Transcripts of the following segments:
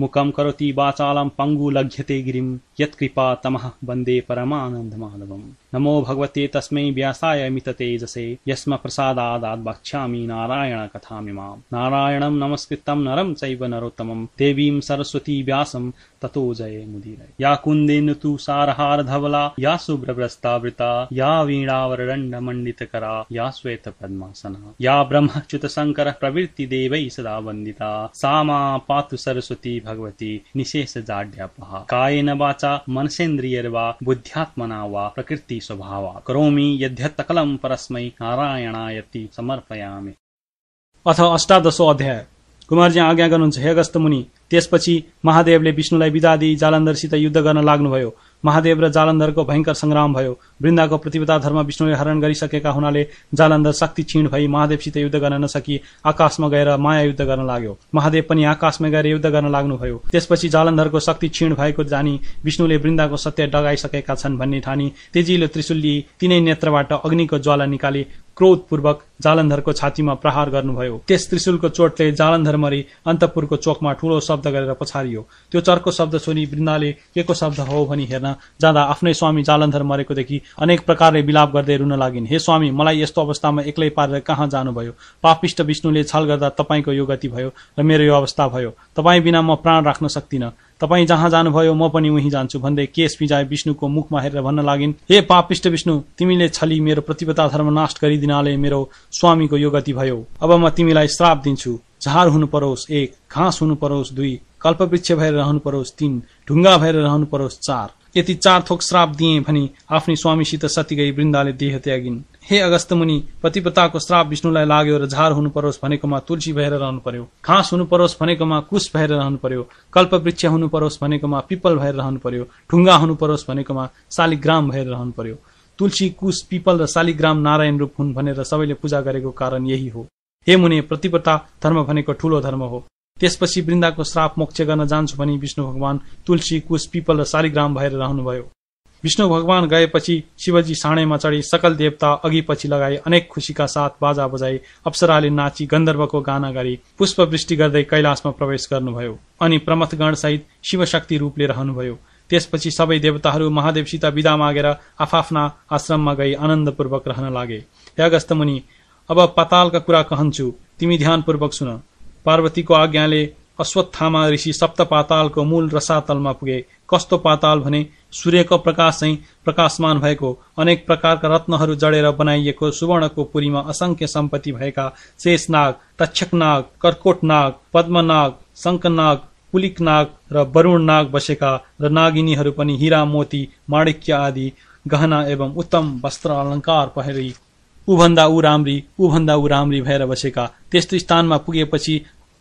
मुखं करोति वाचालं पङ्गुलघ्यते गिरिं यत्कृपा तमः वन्दे परमानन्दमाधवम्। नमो भगवते तस्मै व्यासाय मिततेजसे यस्म प्रसादादात् वक्ष्यामि नारायण कथामिमाम् नारायणं नमस्कृतं नरं चैव नरोत्तमं देवीं सरस्वती व्यासं ततो जय मुदीरय। या कुन्देन तु सारहारधवला या शुभ्रभ्रस्तावृता या वीणावरदण्डमण्डितकरा या श्वेतपद्मासना। या ब्रह्मच्युतशङ्करः प्रवृत्तिदेवैः सदा वन्दिता। सा मा पातु सरस्वती भगवती निशेषजाड्यापः कायेन वाचा मनसेन्द्रियर्वा बुद्ध्यात्मना वा प्रकृति स्वभावा। करोमि यद्यत्तकलं परस्मै नारायणायति समर्पयामि। अथ अष्टादशो अध्याय। कुमारजी आज्ञा गर्नुहुन्छ हे अगस्त मुनि त्यसपछि महादेवले विष्णुलाई विदा दिई जालन्धरसित युद्ध गर्न लाग्नुभयो। महादेव र जालन्धरको भयङ्कर संग्राम भयो। वृन्दाको प्रतिपदा धर्म विष्णुले हरण गरिसकेका हुनाले जालन्धर शक्ति क्षीण भई महादेवसित युद्ध गर्न नसकी आकाशमा गएर माया युद्ध गर्न लाग्यो। महादेव पनि आकाशमा गएर युद्ध गर्न लाग्नुभयो। त्यसपछि जालन्धरको शक्ति क्षीण भएको जानी विष्णुले वृन्दाको सत्य डगाइसकेका छन् भन्ने ठानी तेजिलो त्रिशुली तिनै नेत्रबाट अग्निको ज्वाला निकाली क्रोधपूर्वक जालन्धरको छातीमा प्रहार गर्नुभयो। त्यस त्रिशुलको चोटले जालन्धर मरी अन्तपुरको चोकमा ठूलो शब्द गरेर पछारियो। त्यो चर्को शब्द सुनि वृन्दाले के को शब्द हो भनी हेर्न जाँदा आफ्नै स्वामी जालन्धर मरेकोदेखि अनेक प्रकारले विलाप गर्दै रुन लागिन्। हे स्वामी मलाई यस्तो अवस्थामा एक्लै पारेर कहाँ जानुभयो? पापिष्ट विष्णुले छल गर्दा तपाईँको यो गति भयो र मेरो यो अवस्था भयो। तपाईँ बिना म प्राण राख्न सक्दिनँ तपाईँ जहाँ जानुभयो म पनि उहीँ जान्छु भन्दै केस पिजाए विष्णुको मुखमा हेरेर भन्न लागिन् हे पापिष्ट विष्णु तिमीले छली मेरो प्रतिपता धर्म नाश गरिदिनाले मेरो स्वामीको यो गति भयो। अब म तिमीलाई श्राप दिन्छु। झार हुनु परोस् एक घाँस हुनु परोस् दुई कल्पवृक्ष भएर रहनु परोस् तीन ढुङ्गा भएर रहनु परोस् चार। यति चार थोक श्राप दिए भनी आफ्नै स्वामीसित सती गई वृन्दाले देह त्यागिन्। हे अगस्त मुनि पतिपताको श्राप विष्णुलाई लाग्यो र झार हुनु परोस् भनेकोमा तुलसी भएर रहनु पर्यो घाँस हुनु परोस् भनेकोमा कुश भएर रहनु पर्यो कल्पवृक्ष हुनु परोस् भनेकोमा पिपल भएर रहनु पर्यो ढुङ्गा हुनु परोस् भनेकोमा शालिग्राम भएर रहनु पर्यो तुलसी कुश पिपल र शालिग्राम नारायण रूप हुन् भनेर सबैले पूजा गरेको कारण यही हो। हे मुनि प्रतिपता धर्म भनेको ठूलो धर्म हो। त्यसपछि वृन्दाको श्राप मोक्ष गर्न जान्छु भनी विष्णु भगवान तुलसी कुश पिपल र शालिग्राम भएर रहनुभयो। विष्णु भगवान गएपछि शिवजी साँडेमा चढी सकल देवता अघि पछि लगाई अनेक खुसीका साथ बाजा बजाई अप्सराले नाची गन्धर्वको गाना गरी पुष्प वृष्टि गर्दै कैलाशमा प्रवेश गर्नुभयो अनि प्रमथगण सहित शिवशक्ति रूपले रहनुभयो। त्यसपछि सबै देवताहरू महादेवसित विदा मागेर आफ्ना आश्रममा गई आनन्दपूर्वक रहन लागे। अगस्त मुनि अब पातालका कुरा कहन्छु तिमी ध्यानपूर्वक सुन। पार्वतीको आज्ञाले अश्वत्थामा ऋषि सप्त पातालको मूल रसातलमा पुगे। कस्तो पाताल भने सूर्यको प्रकाश चाहिँ प्रकाशमान भएको अनेक प्रकारका रत्नहरू जडेर बनाइएको सुवर्णको पुरीमा असंख्य सम्पत्ति भएका शेषनाग तक्षकनाग कर्कोटनाग पद्मनाग शङ्खनाग पुलिकनाग र वरुण नाग बसेका र नागिनीहरू पनि हिरा मोती माणिक्य आदि गहना एवं उत्तम वस्त्र अलङ्कार पहरी। उभन्दा ऊ राम्री उभन्दा ऊ राम्री भएर बसेका। त्यस्तो स्थानमा पुगेपछि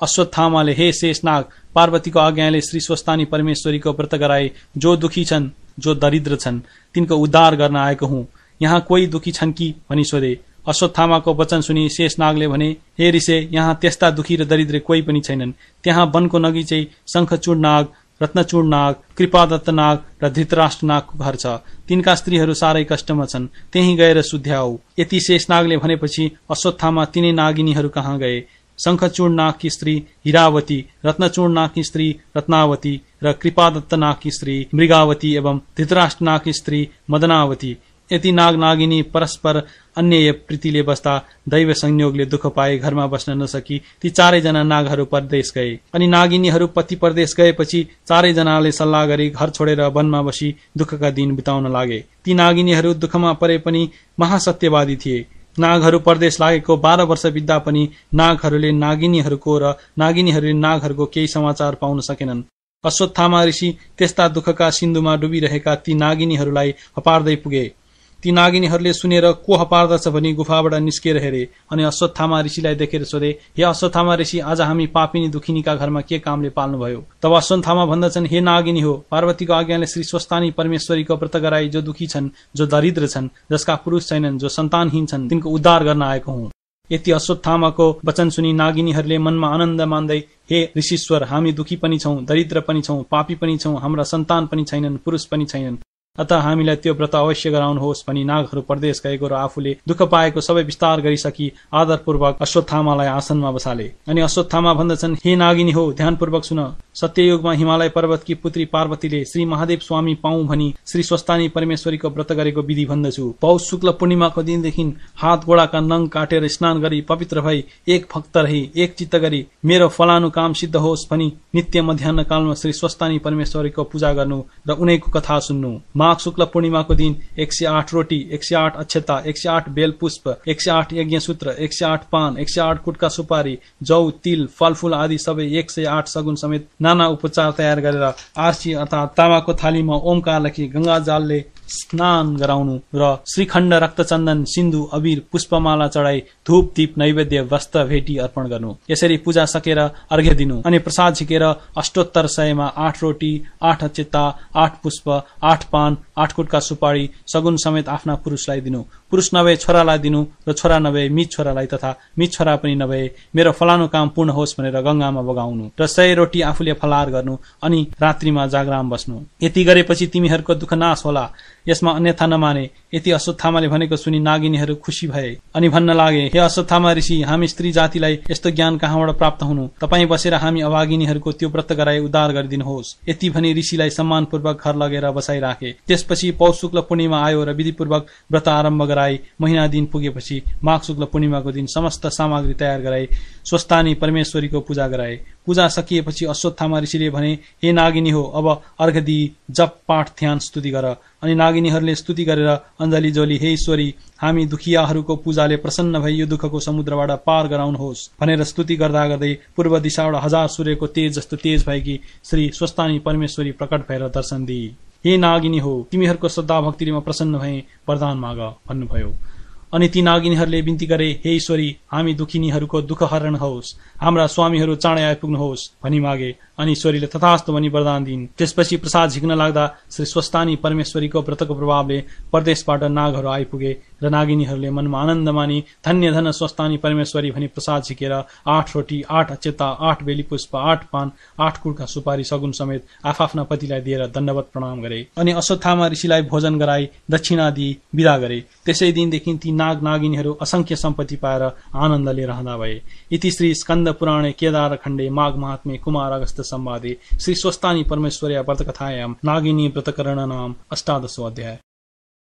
अश्वत्थामाले हे शेषनाग पार्वतीको आज्ञाले श्री स्वस्तानी परमेश्वरीको व्रत गराए जो दुखी छन् जो दरिद्र छन् तिनको उद्धार गर्न आएको हुँ। यहाँ कोही दुखी छन् कि? भनी सोधे। अश्वत्थामाको वचन सुनि शेषनागले भने हे ऋषे यहाँ त्यस्ता दुखी र दरिद्र कोही पनि छैनन्। त्यहाँ वनको नगी चाहिँ शङ्खचूड नाग रत्नचूड नाग कृपादत्त नाग र धृतराष्ट्र नागको घर छ। तिनका स्त्रीहरू साह्रै कष्टमा छन्। त्यही गएर सुध्याऊ। यति शेषनागले भनेपछि अश्वत्थामा तिनै नागिनीहरू कहाँ गए? शङ्खचूर्ण नागकी स्त्री हिरावती रत्नचूर्ण नागकी स्त्री रत्नावती र कृपादत्त नागकी स्त्री मृगावती एवं धृतराष्ट्र नागकी स्त्री मदनावती। यति नाग नागिनी परस्पर अन्य प्रीतिले बस्दा दैव संयोगले दुःख पाए घरमा बस्न नसकी ती चारैजना नागहरू परदेश गए। अनि नागिनीहरू पति परदेश गएपछि चारैजनाले सल्लाह गरी घर छोडेर वनमा बसी दुःखका दिन बिताउन लागे। ती नागिनीहरू दुःखमा परे पनि महासत्यवादी थिए। नागहरू परदेश लागेको बाह्र वर्ष बित्दा पनि नागहरूले नागिनीहरूको र नागिनीहरूले नागहरूको केही समाचार पाउन सकेनन्। अश्वत्थामा ऋषि त्यस्ता दुःखका सिन्धुमा डुबिरहेका ती नागिनीहरूलाई हपार्दै पुगे। ती नागिनीहरूले सुनेर कोह पार्दछ भनी गुफाबाट निस्किएर हेरे अनि अश्वत्थामा ऋषिलाई देखेर सोधे हे अश्वत्थामा ऋषि आज हामी पापिनी दुखिनीका घरमा के कामले पाल्नुभयो? तब अश्वत्थामा भन्दछन् हे नागिनी हो पार्वतीको आज्ञाले श्री स्वस्तानी परमेश्वरीको व्रत गराई जो दुखी छन् जो दरिद्र छन् जसका पुरुष छैनन् जो सन्तानहीन छन् तिनको उद्धार गर्न आएको हुँ। यति अश्वत्थामाको वचन सुनि नागिनीहरूले मनमा आनन्द मान्दै हे ऋषिश्वर हामी दुखी पनि छौं दरिद्र पनि छौं पापी पनि छौं हाम्रा सन्तान पनि छैनन् पुरुष पनि छैनन्। अत हामीलाई त्यो व्रत अवश्य गराउनुहोस् भनी नागहरू प्रदेश गएको र आफूले दुःख पाएको सबै विस्तार गरिसकी आदरपूर्वक अश्वत्थामालाई आसनमा बसाले। अनि अश्वत्थामा भन्दछन् हे नागिनी हो ध्यानपूर्वक सुन। सत्ययुगमा हिमालय पर्वतकी पुत्री पार्वतीले श्री महादेव स्वामी पाऊ भनी श्री स्वस्तानी परमेश्वरीको व्रत गरेको विधि भन्दछु। पौष शुक्ल पूर्णिमाको दिनदेखि हात गोडाका नङ काटेर स्नान गरी पवित्र भई एक भक्त रही एक चित्त गरी मेरो फलानु काम सिद्ध होस् भनी नित्य मध्याह कालमा श्री स्वस्तानी परमेश्वरीको पूजा गर्नु र उनैको कथा सुन्नु। माघ शुक्ल पूर्णिमाको दिन एक सय आठ रोटी एक सय आठ अक्षता एक सय आठ बेल पुष्प एक सय आठ यज्ञ सूत्र एक सय आठ पान एक सय आठ कुटका सुपारी जौ तिल फलफूल आदि सबै एक सय आठ सगुन समेत नाना उपचार तयार गरेर आर्सी अर्थात् तामाको थालीमा ओमकार लेखी गंगा जालले स्नान गराउनु र श्रीखण्ड रक्तचन्दन सिन्धु अबिर पुष्पमाला चढाई धूप दीप नैवेद्य वस्त्र भेटी अर्पण गर्नु। यसरी पूजा सकेर अर्घ्य दिनु। अनि प्रसाद झिकेर अष्टोत्तर सयमा आठ रोटी आठ अचेता आठ पुष्प आठ पान आठ कुटका सुपारी सगुन समेत आफ्ना पुरुषलाई दिनु। पुरुष नभए छोरालाई दिनु र छोरा नभए मित छोरालाई तथा मित छोरा पनि नभए मेरो फलानु काम पूर्ण होस् भनेर गंगामा बगाउनु र सय रोटी आफूले फलार गर्नु अनि रात्रिमा जागराम बस्नु। यति गरेपछि तिमीहरूको दुःख नाश होला। यसमा अन्यथा नमाने। यति अश्वत्थामाले भनेको सुनि नागिनीहरू खुसी भए। अनि भन्न लागे हे अश्वत्थामा ऋषि हामी स्त्री जातिलाई यस्तो ज्ञान कहाँबाट प्राप्त हुनु? तपाईँ बसेर हामी अभागिनीहरूको त्यो व्रत गराई उद्धार गरिदिनुहोस् यति भनी ऋषिलाई सम्मानपूर्वक घर लगेर बसाइराखे। त्यसपछि पौष शुक्ल पूर्णिमा आयो र विधिपूर्वक व्रत आरम्भ गराई। महिना दिन पुगेपछि माघ शुक्ल पूर्णिमाको दिन समस्त सामग्री तयार गराई। स्वस्थानी परमेश्वरीको पूजा गराए। पूजा सकिएपछि अश्वत्थामा ऋषिले भने हे नागिनी हो अब अर्घ दिई जप पाठ ध्यान स्तुति गर। अनि नागिनीहरूले स्तुति गरेर अञ्जली जोली हे ईश्वरी हामी दुखियाहरूको पूजाले प्रसन्न भई यो दुःखको समुद्रबाट पार गराउनुहोस्। भनेर स्तुति गर्दा गर्दै पूर्व दिशाबाट हजार सूर्यको तेज जस्तो तेज भएकी श्री स्वस्तानी परमेश्वरी प्रकट भएर दर्शन दिई। हे नागिनी हो तिमीहरूको श्रद्धा भक्तिले म प्रसन्न भए वरदान माग भन्नुभयो। अनि ती नागिनीहरूले बिन्ती गरे हे ईश्वरी हामी दुखिनीहरूको दुःख हरण होस्। हाम्रा स्वामीहरू चाँडै आइपुग्नुहोस् भनी मागे। अनि ईश्वरीले तथास्त भनी वरदान दिन् त्यसपछि प्रसाद झिक्न लाग्दा श्री स्वस्तानी परमेश्वरीको व्रतको प्रभावले प्रदेशबाट नागहरू आइपुगे। र नागिनीहरूले मनमा आनन्द मानी धन्य धन स्वस्तानी परमेश्वरी भनी प्रसाद झिकेर आठ रोटी आठ अचेता आठ बेली पुष्प आठ पान आठ कुडका सुपारी सगुन समेत आफ्ना पतिलाई दिएर दण्डवत प्रणाम गरे। अनि अश्वत्थामा ऋषिलाई भोजन गराई दक्षिणा दिई विदा गरे। त्यसै दिनदेखि ती नाग नागिनीहरू असंख्य सम्पत्ति पाएर आनन्दले रहँदा भए। इति श्री स्कन्द पुराणे केदार खण्डे माघ महात्मे कुमार अगस्त संवादे श्री स्वस्तानी परमेश्वर्या व्रतकथायां नागिनी व्रतकरण नाम अष्टादशो अध्याय।